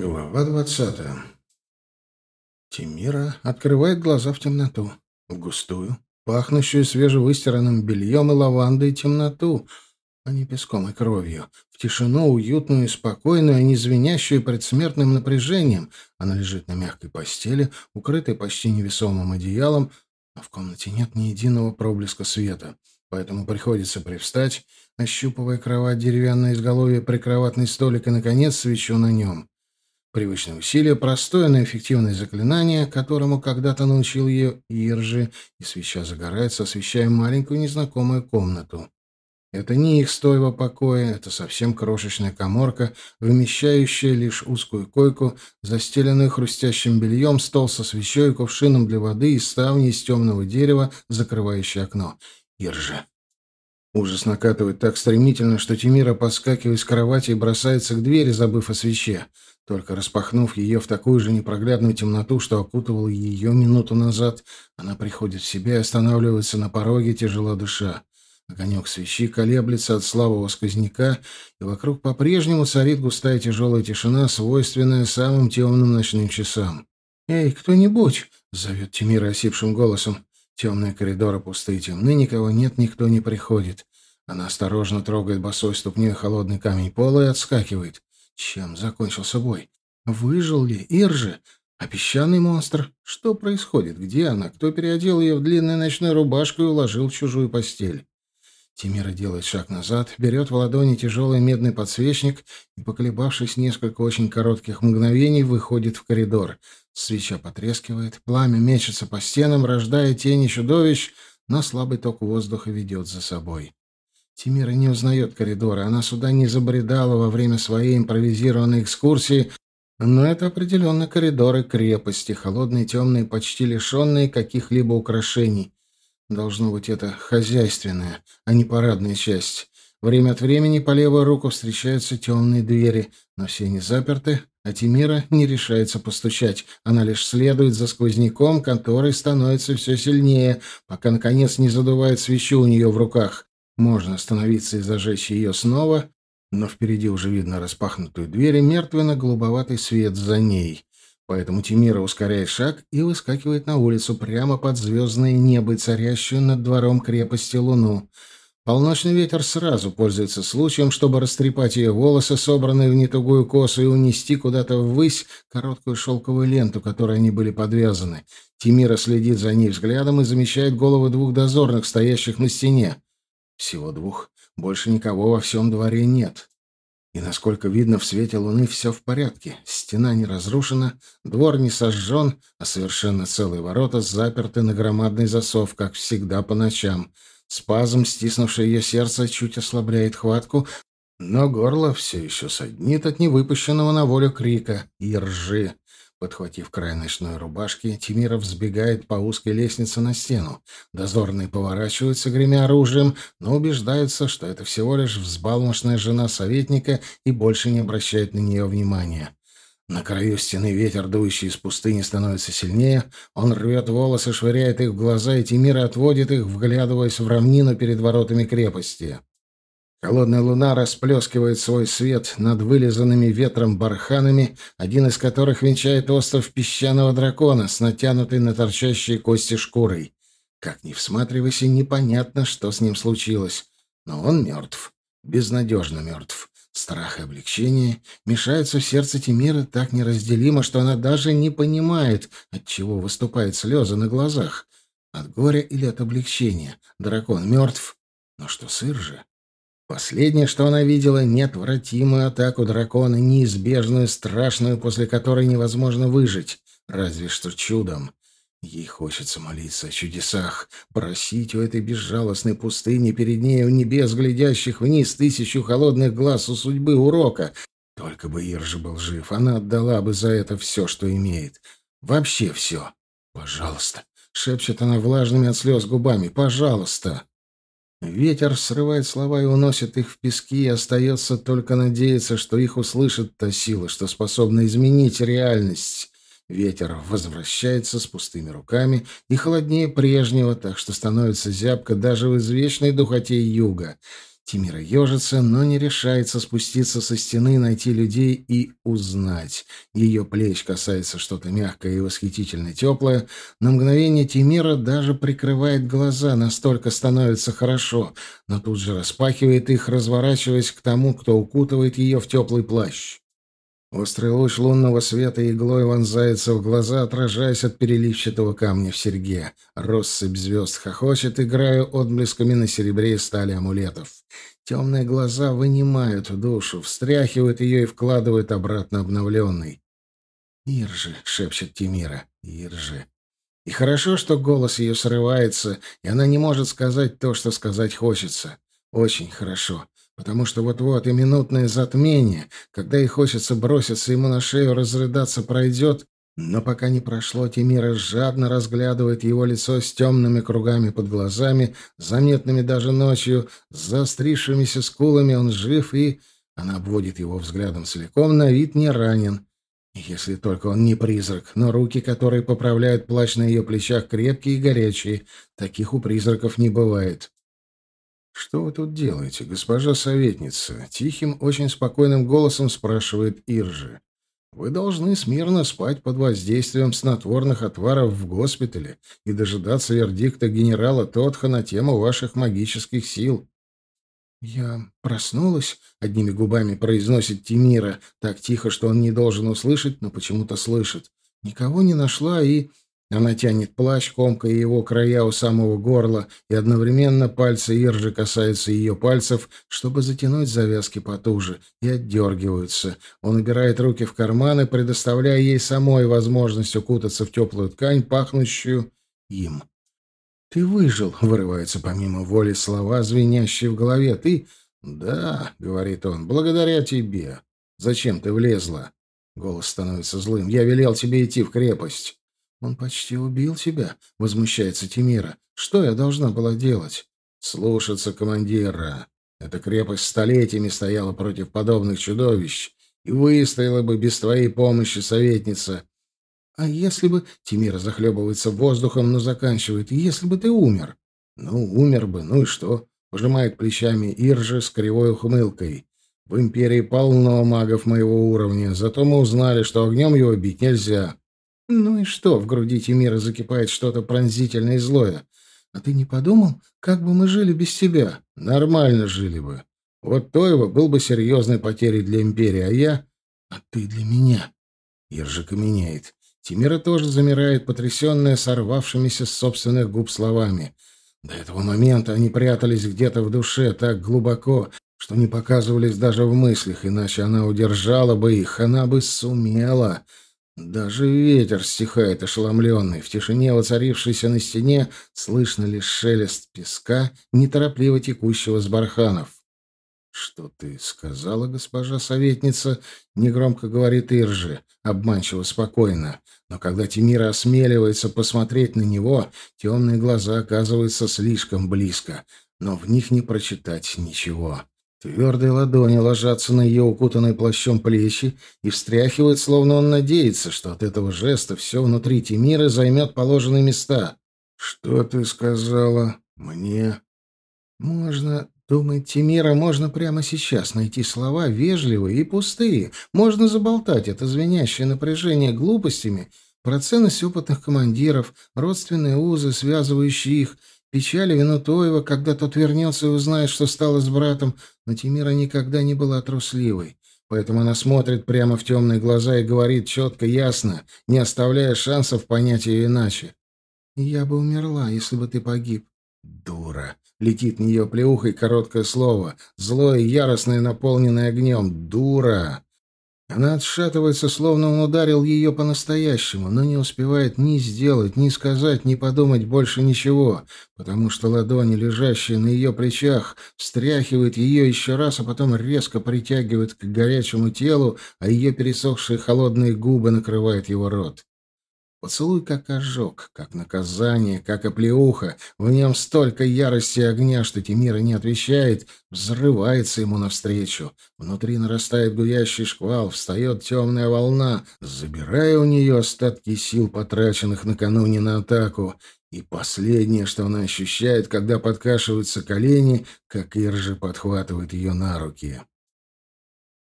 Глава двадцатая. Тимира открывает глаза в темноту. В густую, пахнущую свежевыстиранным бельем и лавандой темноту, а не песком и кровью. В тишину, уютную и спокойную, а не звенящую предсмертным напряжением. Она лежит на мягкой постели, укрытой почти невесомым одеялом, а в комнате нет ни единого проблеска света. Поэтому приходится привстать, ощупывая кровать, деревянное изголовье, прикроватный столик и, наконец, свечу на нем. Привычное усилие, простое, но эффективное заклинание, которому когда-то научил ее Иржи, и свеча загорается, освещая маленькую незнакомую комнату. Это не их стоево покоя, это совсем крошечная коморка, вмещающая лишь узкую койку, застеленную хрустящим бельем, стол со свечой, кувшином для воды и ставни из темного дерева, закрывающие окно. Иржи. Ужас накатывает так стремительно, что Тимира подскакивает с кровати и бросается к двери, забыв о свече. Только распахнув ее в такую же непроглядную темноту, что окутывала ее минуту назад, она приходит в себя и останавливается на пороге, тяжело дыша. Огонек свечи колеблется от слабого сквозняка, и вокруг по-прежнему царит густая тяжелая тишина, свойственная самым темным ночным часам. «Эй, кто-нибудь!» — зовет Тимира осипшим голосом. Темные коридоры пустые, темны, никого нет, никто не приходит. Она осторожно трогает босой ступней холодный камень пола и отскакивает. Чем закончился бой? Выжил ли Иржи? А песчаный монстр? Что происходит? Где она? Кто переодел ее в длинную ночную рубашку и уложил в чужую постель? Тимира делает шаг назад, берет в ладони тяжелый медный подсвечник и, поколебавшись несколько очень коротких мгновений, выходит в коридор. Свеча потрескивает, пламя мечется по стенам, рождая тени чудовищ, но слабый ток воздуха ведет за собой. Тимира не узнает коридора. Она сюда не забредала во время своей импровизированной экскурсии, но это определенно коридоры крепости, холодные, темные, почти лишенные каких-либо украшений. Должно быть, это хозяйственная, а не парадная часть. Время от времени по левую руку встречаются темные двери, но все они заперты, а Тимира не решается постучать. Она лишь следует за сквозняком, который становится все сильнее, пока, наконец, не задувает свечу у нее в руках. Можно остановиться и зажечь ее снова, но впереди уже видно распахнутую дверь и мертвенно-голубоватый свет за ней. Поэтому Тимира ускоряет шаг и выскакивает на улицу прямо под звездное небо и царящую над двором крепости луну. Полночный ветер сразу пользуется случаем, чтобы растрепать ее волосы, собранные в нетугую косу, и унести куда-то ввысь короткую шелковую ленту, которой они были подвязаны. Тимира следит за ней взглядом и замечает головы двух дозорных, стоящих на стене. Всего двух. Больше никого во всем дворе нет. И, насколько видно, в свете луны все в порядке. Стена не разрушена, двор не сожжен, а совершенно целые ворота заперты на громадный засов, как всегда по ночам. Спазм, стиснувший ее сердце, чуть ослабляет хватку, но горло все еще саднит от невыпущенного на волю крика и ржи. Подхватив край ночной рубашки, Тимиров взбегает по узкой лестнице на стену. Дозорные поворачиваются, гремя оружием, но убеждаются, что это всего лишь взбалмошная жена советника и больше не обращает на нее внимания. На краю стены ветер, дующий из пустыни, становится сильнее. Он рвет волосы, швыряет их в глаза, и Тимира отводит их, вглядываясь в равнину перед воротами крепости. Холодная луна расплескивает свой свет над вылизанными ветром барханами, один из которых венчает остров песчаного дракона с натянутой на торчащие кости шкурой. Как ни всматривайся, непонятно, что с ним случилось. Но он мертв. Безнадежно мертв. Страх и облегчение мешаются в сердце Тимира так неразделимо, что она даже не понимает, от чего выступают слезы на глазах. От горя или от облегчения. Дракон мертв. Но что сыр же? Последнее, что она видела, неотвратимую атаку дракона, неизбежную, страшную, после которой невозможно выжить, разве что чудом. Ей хочется молиться о чудесах, просить у этой безжалостной пустыни перед ней у небес, глядящих вниз тысячу холодных глаз у судьбы урока. Только бы Иржи был жив, она отдала бы за это все, что имеет. Вообще все. «Пожалуйста», — шепчет она влажными от слез губами, — «пожалуйста». Ветер срывает слова и уносит их в пески, и остается только надеяться, что их услышит та сила, что способна изменить реальность. Ветер возвращается с пустыми руками и холоднее прежнего, так что становится зябко даже в извечной духоте юга. Тимира ежится, но не решается спуститься со стены, найти людей и узнать. Ее плеч касается что-то мягкое и восхитительно теплое. На мгновение Тимира даже прикрывает глаза, настолько становится хорошо, но тут же распахивает их, разворачиваясь к тому, кто укутывает ее в теплый плащ. Острый луч лунного света иглой вонзается в глаза, отражаясь от переливчатого камня в серьге. Россыпь звезд хохочет, играя отблесками на серебре и стали амулетов. Темные глаза вынимают душу, встряхивают ее и вкладывают обратно обновленный. «Иржи!» — шепчет Тимира. «Иржи!» И хорошо, что голос ее срывается, и она не может сказать то, что сказать хочется. Очень хорошо потому что вот-вот и минутное затмение, когда ей хочется броситься ему на шею, разрыдаться, пройдет, но пока не прошло, Тимира жадно разглядывает его лицо с темными кругами под глазами, заметными даже ночью, с заострившимися скулами, он жив и... Она обводит его взглядом целиком, на вид не ранен. Если только он не призрак, но руки, которые поправляют плащ на ее плечах, крепкие и горячие. Таких у призраков не бывает. «Что вы тут делаете, госпожа советница?» — тихим, очень спокойным голосом спрашивает Иржи. «Вы должны смирно спать под воздействием снотворных отваров в госпитале и дожидаться вердикта генерала Тотха на тему ваших магических сил». «Я проснулась», — одними губами произносит Тимира, так тихо, что он не должен услышать, но почему-то слышит. «Никого не нашла и...» Она тянет плащ, комкая его края у самого горла, и одновременно пальцы Иржи касаются ее пальцев, чтобы затянуть завязки потуже, и отдергиваются. Он убирает руки в карманы, предоставляя ей самой возможность укутаться в теплую ткань, пахнущую им. «Ты выжил», — вырывается помимо воли слова, звенящие в голове. «Ты...» «Да», — говорит он, — «благодаря тебе. Зачем ты влезла?» Голос становится злым. «Я велел тебе идти в крепость». «Он почти убил тебя», — возмущается Тимира. «Что я должна была делать?» «Слушаться командира. Эта крепость столетиями стояла против подобных чудовищ и выстояла бы без твоей помощи, советница». «А если бы...» — Тимира захлебывается воздухом, но заканчивает. «Если бы ты умер?» «Ну, умер бы, ну и что?» — пожимает плечами Иржа с кривой ухмылкой. «В империи полно магов моего уровня, зато мы узнали, что огнем его бить нельзя». Ну и что, в груди Тимира закипает что-то пронзительное и злое. А ты не подумал, как бы мы жили без тебя? Нормально жили бы. Вот Тоева был бы серьезной потерей для империи, а я... А ты для меня. Ержик меняет. Тимира тоже замирает, потрясенная сорвавшимися с собственных губ словами. До этого момента они прятались где-то в душе так глубоко, что не показывались даже в мыслях, иначе она удержала бы их, она бы сумела. Даже ветер стихает ошеломленный. В тишине, воцарившейся на стене, слышно лишь шелест песка, неторопливо текущего с барханов. «Что ты сказала, госпожа советница?» — негромко говорит Иржи, обманчиво спокойно. Но когда Тимира осмеливается посмотреть на него, темные глаза оказываются слишком близко, но в них не прочитать ничего. Твердые ладони ложатся на ее укутанной плащом плечи и встряхивают, словно он надеется, что от этого жеста все внутри Тимира займет положенные места. «Что ты сказала мне?» «Можно, думает Тимира, можно прямо сейчас найти слова вежливые и пустые. Можно заболтать это звенящее напряжение глупостями про ценность опытных командиров, родственные узы, связывающие их, Печали Винутоева, когда тот вернется и узнает, что стало с братом, но Тимира никогда не была трусливой. Поэтому она смотрит прямо в темные глаза и говорит четко, ясно, не оставляя шансов понять ее иначе. «Я бы умерла, если бы ты погиб». «Дура!» — летит в нее плеухой короткое слово, злое, яростное, наполненное огнем. «Дура!» Она отшатывается, словно он ударил ее по-настоящему, но не успевает ни сделать, ни сказать, ни подумать больше ничего, потому что ладони, лежащие на ее плечах, встряхивают ее еще раз, а потом резко притягивают к горячему телу, а ее пересохшие холодные губы накрывают его рот. Поцелуй как ожог, как наказание, как оплеуха. В нем столько ярости и огня, что Тимира не отвечает, взрывается ему навстречу. Внутри нарастает гудящий шквал, встает темная волна, забирая у нее остатки сил, потраченных накануне на атаку. И последнее, что она ощущает, когда подкашиваются колени, как Иржи подхватывает ее на руки.